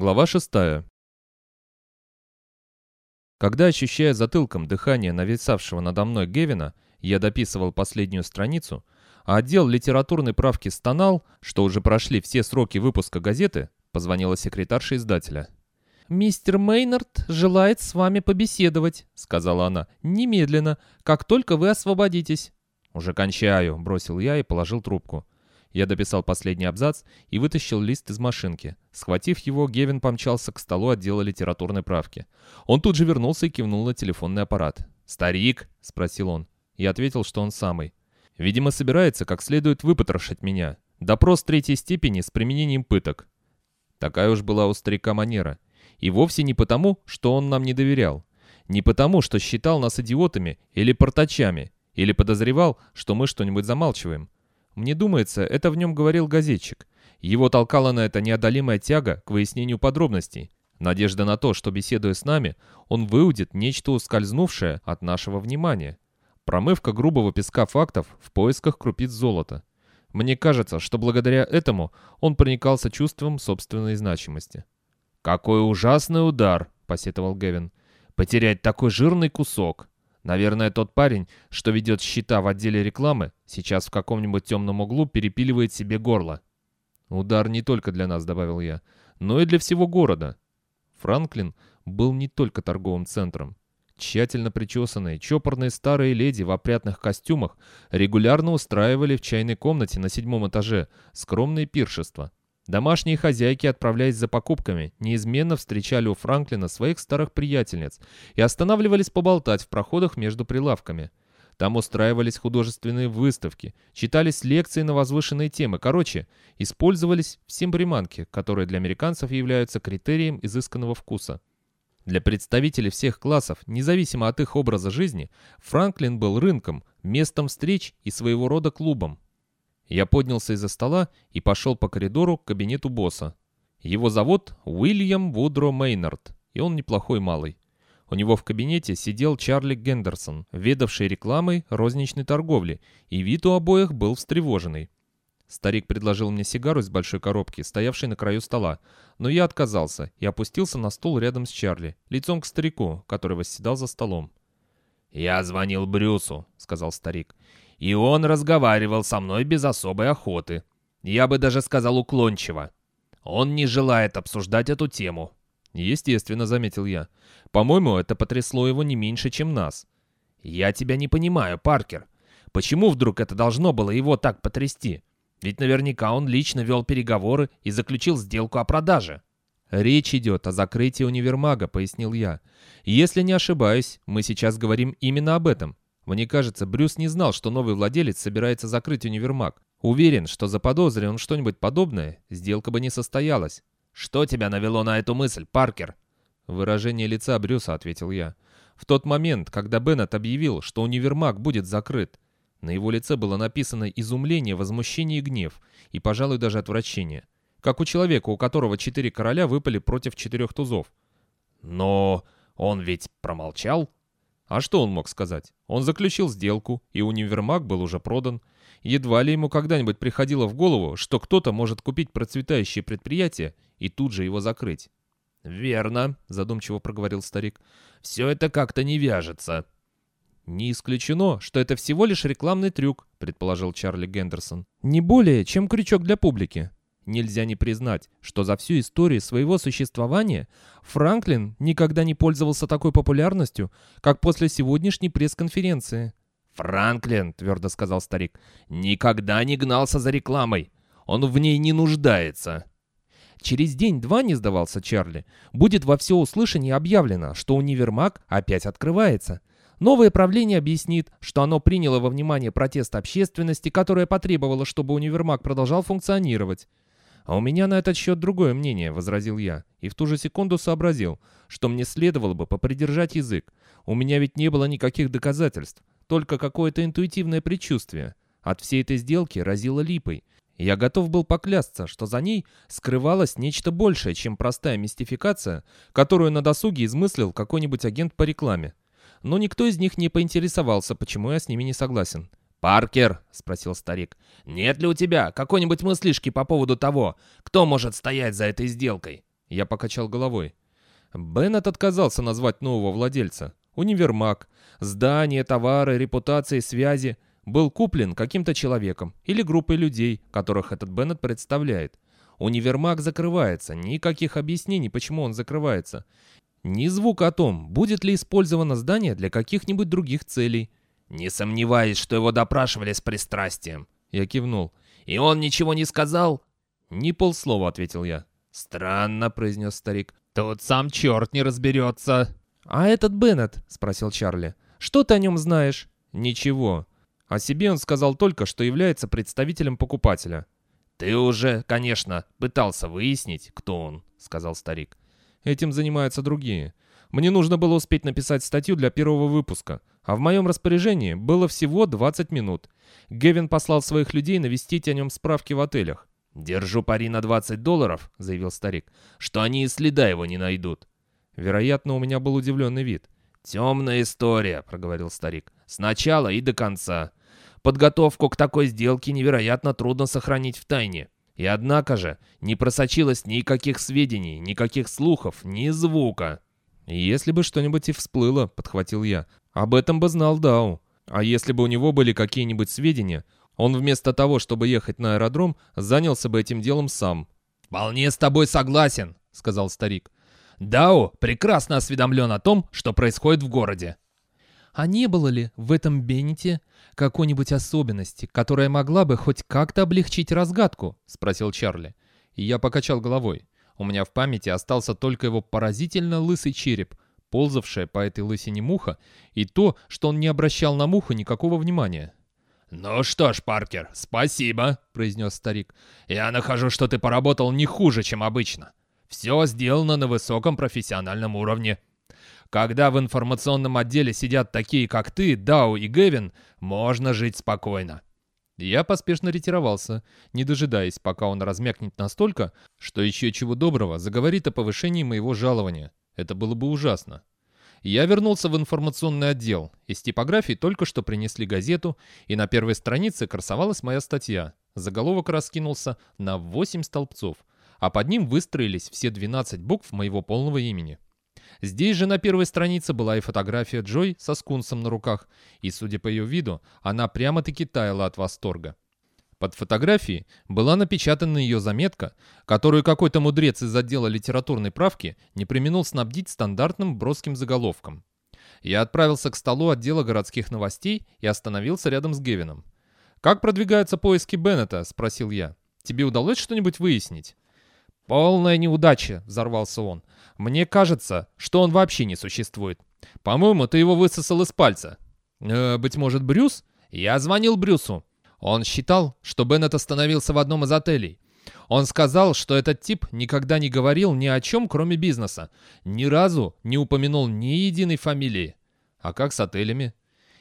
Глава 6. Когда, ощущая затылком дыхание нависавшего надо мной Гевина, я дописывал последнюю страницу, а отдел литературной правки стонал, что уже прошли все сроки выпуска газеты, позвонила секретарша издателя. «Мистер Мейнард желает с вами побеседовать», — сказала она, — «немедленно, как только вы освободитесь». «Уже кончаю», — бросил я и положил трубку. Я дописал последний абзац и вытащил лист из машинки. Схватив его, Гевин помчался к столу отдела литературной правки. Он тут же вернулся и кивнул на телефонный аппарат. «Старик?» — спросил он. Я ответил, что он самый. Видимо, собирается как следует выпотрошить меня. Допрос третьей степени с применением пыток. Такая уж была у старика манера. И вовсе не потому, что он нам не доверял. Не потому, что считал нас идиотами или портачами, или подозревал, что мы что-нибудь замалчиваем. Мне думается, это в нем говорил газетчик. Его толкала на это неодолимая тяга к выяснению подробностей. Надежда на то, что, беседуя с нами, он выудит нечто ускользнувшее от нашего внимания. Промывка грубого песка фактов в поисках крупиц золота. Мне кажется, что благодаря этому он проникался чувством собственной значимости. «Какой ужасный удар!» — посетовал Гевин. «Потерять такой жирный кусок!» Наверное, тот парень, что ведет счета в отделе рекламы, сейчас в каком-нибудь темном углу перепиливает себе горло. Удар не только для нас, добавил я, но и для всего города. Франклин был не только торговым центром. Тщательно причесанные, чопорные старые леди в опрятных костюмах регулярно устраивали в чайной комнате на седьмом этаже скромные пиршества. Домашние хозяйки, отправляясь за покупками, неизменно встречали у Франклина своих старых приятельниц и останавливались поболтать в проходах между прилавками. Там устраивались художественные выставки, читались лекции на возвышенные темы. Короче, использовались все приманки, которые для американцев являются критерием изысканного вкуса. Для представителей всех классов, независимо от их образа жизни, Франклин был рынком, местом встреч и своего рода клубом. Я поднялся из-за стола и пошел по коридору к кабинету босса. Его зовут Уильям Вудро Мейнард, и он неплохой малый. У него в кабинете сидел Чарли Гендерсон, ведавший рекламой розничной торговли, и вид у обоих был встревоженный. Старик предложил мне сигару из большой коробки, стоявшей на краю стола, но я отказался и опустился на стул рядом с Чарли, лицом к старику, который восседал за столом. «Я звонил Брюсу», — сказал старик, и он разговаривал со мной без особой охоты. Я бы даже сказал уклончиво. Он не желает обсуждать эту тему. Естественно, заметил я. По-моему, это потрясло его не меньше, чем нас. Я тебя не понимаю, Паркер. Почему вдруг это должно было его так потрясти? Ведь наверняка он лично вел переговоры и заключил сделку о продаже. «Речь идет о закрытии универмага», — пояснил я. «Если не ошибаюсь, мы сейчас говорим именно об этом. Мне кажется, Брюс не знал, что новый владелец собирается закрыть универмаг. Уверен, что заподозрил он что-нибудь подобное, сделка бы не состоялась. «Что тебя навело на эту мысль, Паркер?» Выражение лица Брюса, ответил я. В тот момент, когда Беннет объявил, что универмаг будет закрыт, на его лице было написано изумление, возмущение и гнев, и, пожалуй, даже отвращение. Как у человека, у которого четыре короля выпали против четырех тузов. «Но он ведь промолчал?» А что он мог сказать? Он заключил сделку, и универмаг был уже продан. Едва ли ему когда-нибудь приходило в голову, что кто-то может купить процветающее предприятие и тут же его закрыть. «Верно», — задумчиво проговорил старик. «Все это как-то не вяжется». «Не исключено, что это всего лишь рекламный трюк», — предположил Чарли Гендерсон. «Не более, чем крючок для публики. Нельзя не признать, что за всю историю своего существования Франклин никогда не пользовался такой популярностью, как после сегодняшней пресс-конференции. «Франклин», — твердо сказал старик, — «никогда не гнался за рекламой. Он в ней не нуждается». Через день-два, не сдавался Чарли, будет во всеуслышание объявлено, что универмаг опять открывается. Новое правление объяснит, что оно приняло во внимание протест общественности, которая потребовала, чтобы универмаг продолжал функционировать. «А у меня на этот счет другое мнение», — возразил я, и в ту же секунду сообразил, что мне следовало бы попридержать язык. У меня ведь не было никаких доказательств, только какое-то интуитивное предчувствие. От всей этой сделки разило липой. Я готов был поклясться, что за ней скрывалось нечто большее, чем простая мистификация, которую на досуге измыслил какой-нибудь агент по рекламе. Но никто из них не поинтересовался, почему я с ними не согласен. «Паркер», — спросил старик, — «нет ли у тебя какой-нибудь мыслишки по поводу того, кто может стоять за этой сделкой? Я покачал головой. Беннет отказался назвать нового владельца. Универмаг, здание, товары, репутация, связи был куплен каким-то человеком или группой людей, которых этот Беннет представляет. Универмаг закрывается, никаких объяснений, почему он закрывается. Ни звука о том, будет ли использовано здание для каких-нибудь других целей. «Не сомневаюсь, что его допрашивали с пристрастием». Я кивнул. «И он ничего не сказал?» «Ни полслова», — ответил я. «Странно», — произнес старик. «Тут сам черт не разберется». «А этот Беннет?» — спросил Чарли. «Что ты о нем знаешь?» «Ничего. О себе он сказал только, что является представителем покупателя». «Ты уже, конечно, пытался выяснить, кто он», — сказал старик. «Этим занимаются другие. Мне нужно было успеть написать статью для первого выпуска, а в моем распоряжении было всего 20 минут. Гевин послал своих людей навестить о нем справки в отелях. «Держу пари на 20 долларов», — заявил старик, — «что они и следа его не найдут». Вероятно, у меня был удивленный вид. «Темная история», — проговорил старик, — «с начала и до конца. Подготовку к такой сделке невероятно трудно сохранить в тайне. И однако же не просочилось никаких сведений, никаких слухов, ни звука». «Если бы что-нибудь и всплыло», — подхватил я, — «об этом бы знал Дау. А если бы у него были какие-нибудь сведения, он вместо того, чтобы ехать на аэродром, занялся бы этим делом сам». «Вполне с тобой согласен», — сказал старик. «Дау прекрасно осведомлен о том, что происходит в городе. А не было ли в этом Беннете какой-нибудь особенности, которая могла бы хоть как-то облегчить разгадку?» — спросил Чарли. И я покачал головой. У меня в памяти остался только его поразительно лысый череп, ползавшая по этой лысине муха, и то, что он не обращал на муху никакого внимания. «Ну что ж, Паркер, спасибо», — произнес старик. «Я нахожу, что ты поработал не хуже, чем обычно. Все сделано на высоком профессиональном уровне. Когда в информационном отделе сидят такие, как ты, Дау и Гевин, можно жить спокойно. Я поспешно ретировался, не дожидаясь, пока он размякнет настолько, что еще чего доброго заговорит о повышении моего жалования. Это было бы ужасно. Я вернулся в информационный отдел. Из типографии только что принесли газету, и на первой странице красовалась моя статья. Заголовок раскинулся на 8 столбцов, а под ним выстроились все 12 букв моего полного имени. Здесь же на первой странице была и фотография Джой со скунсом на руках, и, судя по ее виду, она прямо-таки таяла от восторга. Под фотографией была напечатана ее заметка, которую какой-то мудрец из отдела литературной правки не применил снабдить стандартным броским заголовком. Я отправился к столу отдела городских новостей и остановился рядом с Гевином. «Как продвигаются поиски Беннета?» – спросил я. «Тебе удалось что-нибудь выяснить?» «Полная неудача», — взорвался он. «Мне кажется, что он вообще не существует. По-моему, ты его высосал из пальца». «Э, «Быть может, Брюс?» «Я звонил Брюсу. Он считал, что Беннет остановился в одном из отелей. Он сказал, что этот тип никогда не говорил ни о чем, кроме бизнеса. Ни разу не упомянул ни единой фамилии. А как с отелями?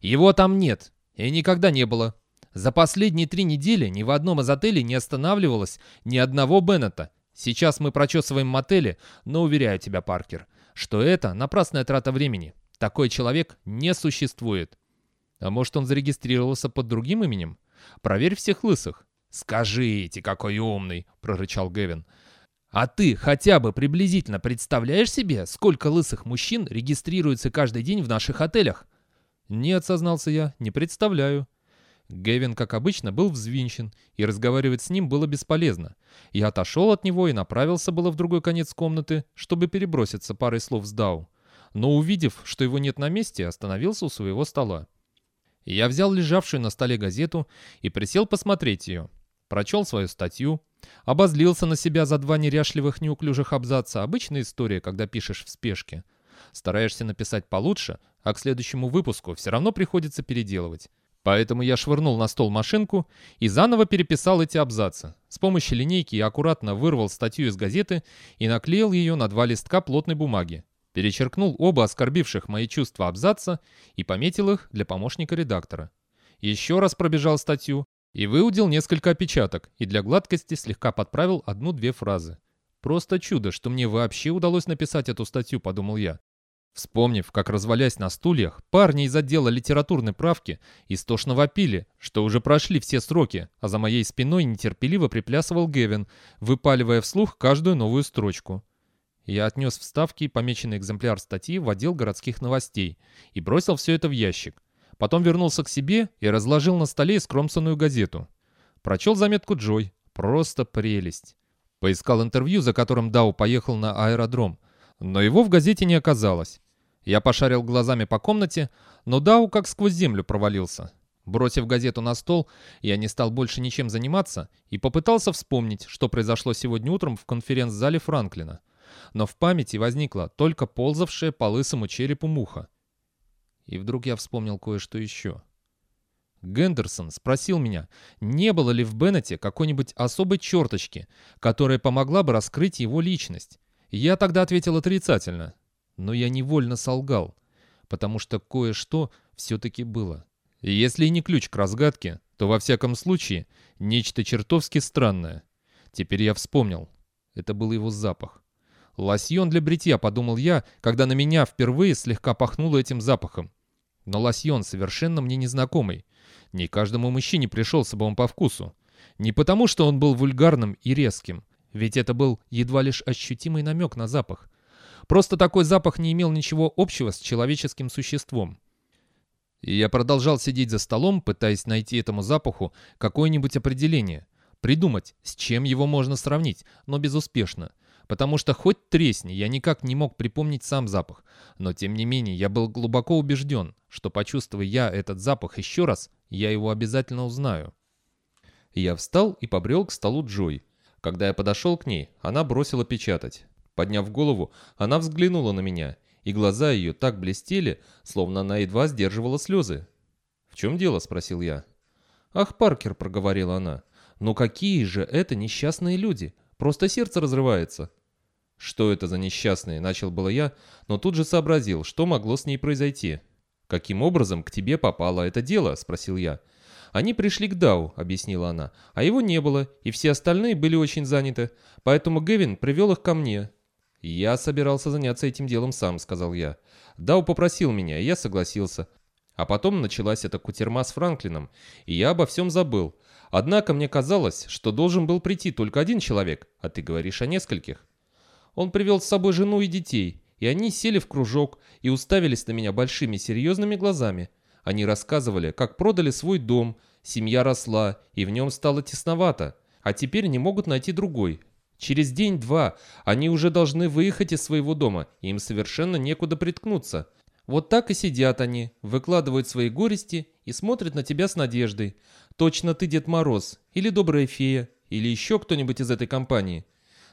Его там нет. И никогда не было. За последние три недели ни в одном из отелей не останавливалось ни одного Беннета. Сейчас мы прочесываем мотели, но уверяю тебя, Паркер, что это напрасная трата времени. Такой человек не существует. А может, он зарегистрировался под другим именем? Проверь всех лысых. «Скажите, какой умный!» — прорычал Гевин. «А ты хотя бы приблизительно представляешь себе, сколько лысых мужчин регистрируется каждый день в наших отелях?» «Нет», — сознался я, — «не представляю». Гевин, как обычно, был взвинчен, и разговаривать с ним было бесполезно. Я отошел от него и направился было в другой конец комнаты, чтобы переброситься парой слов с Дау. Но увидев, что его нет на месте, остановился у своего стола. Я взял лежавшую на столе газету и присел посмотреть ее. Прочел свою статью, обозлился на себя за два неряшливых неуклюжих абзаца. Обычная история, когда пишешь в спешке. Стараешься написать получше, а к следующему выпуску все равно приходится переделывать. Поэтому я швырнул на стол машинку и заново переписал эти абзацы. С помощью линейки я аккуратно вырвал статью из газеты и наклеил ее на два листка плотной бумаги. Перечеркнул оба оскорбивших мои чувства абзаца и пометил их для помощника редактора. Еще раз пробежал статью и выудил несколько опечаток, и для гладкости слегка подправил одну-две фразы. Просто чудо, что мне вообще удалось написать эту статью, подумал я. Вспомнив, как развалясь на стульях, парни из отдела литературной правки истошно вопили, что уже прошли все сроки, а за моей спиной нетерпеливо приплясывал Гевин, выпаливая вслух каждую новую строчку. Я отнес вставки, помеченный экземпляр статьи в отдел городских новостей и бросил все это в ящик. Потом вернулся к себе и разложил на столе скромсанную газету. Прочел заметку Джой. Просто прелесть. Поискал интервью, за которым Дау поехал на аэродром. Но его в газете не оказалось. Я пошарил глазами по комнате, но Дау как сквозь землю провалился. Бросив газету на стол, я не стал больше ничем заниматься и попытался вспомнить, что произошло сегодня утром в конференц-зале Франклина. Но в памяти возникла только ползавшая по лысому черепу муха. И вдруг я вспомнил кое-что еще. Гендерсон спросил меня, не было ли в Беннете какой-нибудь особой черточки, которая помогла бы раскрыть его личность. Я тогда ответил отрицательно. Но я невольно солгал, потому что кое-что все-таки было. Если и не ключ к разгадке, то во всяком случае нечто чертовски странное. Теперь я вспомнил. Это был его запах. Лосьон для бритья, подумал я, когда на меня впервые слегка пахнуло этим запахом. Но лосьон совершенно мне незнакомый. Не каждому мужчине пришелся бы он по вкусу. Не потому, что он был вульгарным и резким, ведь это был едва лишь ощутимый намек на запах. Просто такой запах не имел ничего общего с человеческим существом. И я продолжал сидеть за столом, пытаясь найти этому запаху какое-нибудь определение, придумать, с чем его можно сравнить, но безуспешно — потому что хоть тресни, я никак не мог припомнить сам запах. Но тем не менее, я был глубоко убежден, что почувствуя я этот запах еще раз, я его обязательно узнаю. Я встал и побрел к столу Джой. Когда я подошел к ней, она бросила печатать. Подняв голову, она взглянула на меня, и глаза ее так блестели, словно она едва сдерживала слезы. «В чем дело?» — спросил я. «Ах, Паркер», — проговорила она, — «ну какие же это несчастные люди! Просто сердце разрывается». «Что это за несчастные?» — начал было я, но тут же сообразил, что могло с ней произойти. «Каким образом к тебе попало это дело?» — спросил я. «Они пришли к Дау», — объяснила она, — «а его не было, и все остальные были очень заняты, поэтому Гевин привел их ко мне». «Я собирался заняться этим делом сам», — сказал я. «Дау попросил меня, и я согласился. А потом началась эта кутерма с Франклином, и я обо всем забыл. Однако мне казалось, что должен был прийти только один человек, а ты говоришь о нескольких. Он привел с собой жену и детей, и они сели в кружок и уставились на меня большими серьезными глазами. Они рассказывали, как продали свой дом, семья росла, и в нем стало тесновато, а теперь не могут найти другой. Через день-два они уже должны выехать из своего дома, и им совершенно некуда приткнуться. Вот так и сидят они, выкладывают свои горести и смотрят на тебя с надеждой. Точно ты Дед Мороз, или Добрая Фея, или еще кто-нибудь из этой компании.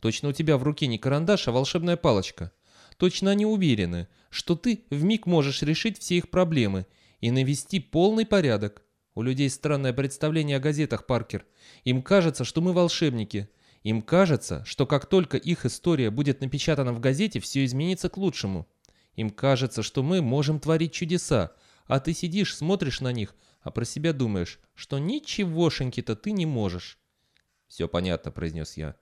Точно у тебя в руке не карандаш, а волшебная палочка. Точно они уверены, что ты вмиг можешь решить все их проблемы и навести полный порядок. У людей странное представление о газетах, Паркер. Им кажется, что мы волшебники. Им кажется, что как только их история будет напечатана в газете, все изменится к лучшему. Им кажется, что мы можем творить чудеса, а ты сидишь, смотришь на них, а про себя думаешь, что ничегошеньки-то ты не можешь. «Все понятно», — произнес я.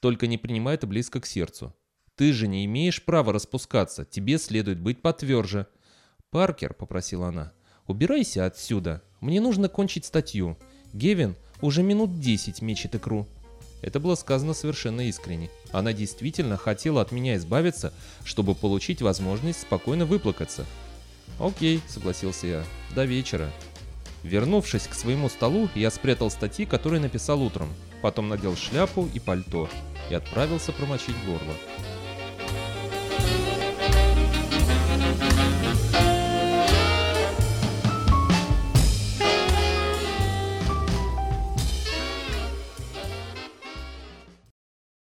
«Только не принимай это близко к сердцу. Ты же не имеешь права распускаться, тебе следует быть потверже». «Паркер», — попросила она, — «убирайся отсюда. Мне нужно кончить статью. Гевин уже минут десять мечет икру». Это было сказано совершенно искренне. Она действительно хотела от меня избавиться, чтобы получить возможность спокойно выплакаться. «Окей», — согласился я, — «до вечера». Вернувшись к своему столу, я спрятал статьи, которые написал утром, потом надел шляпу и пальто и отправился промочить горло.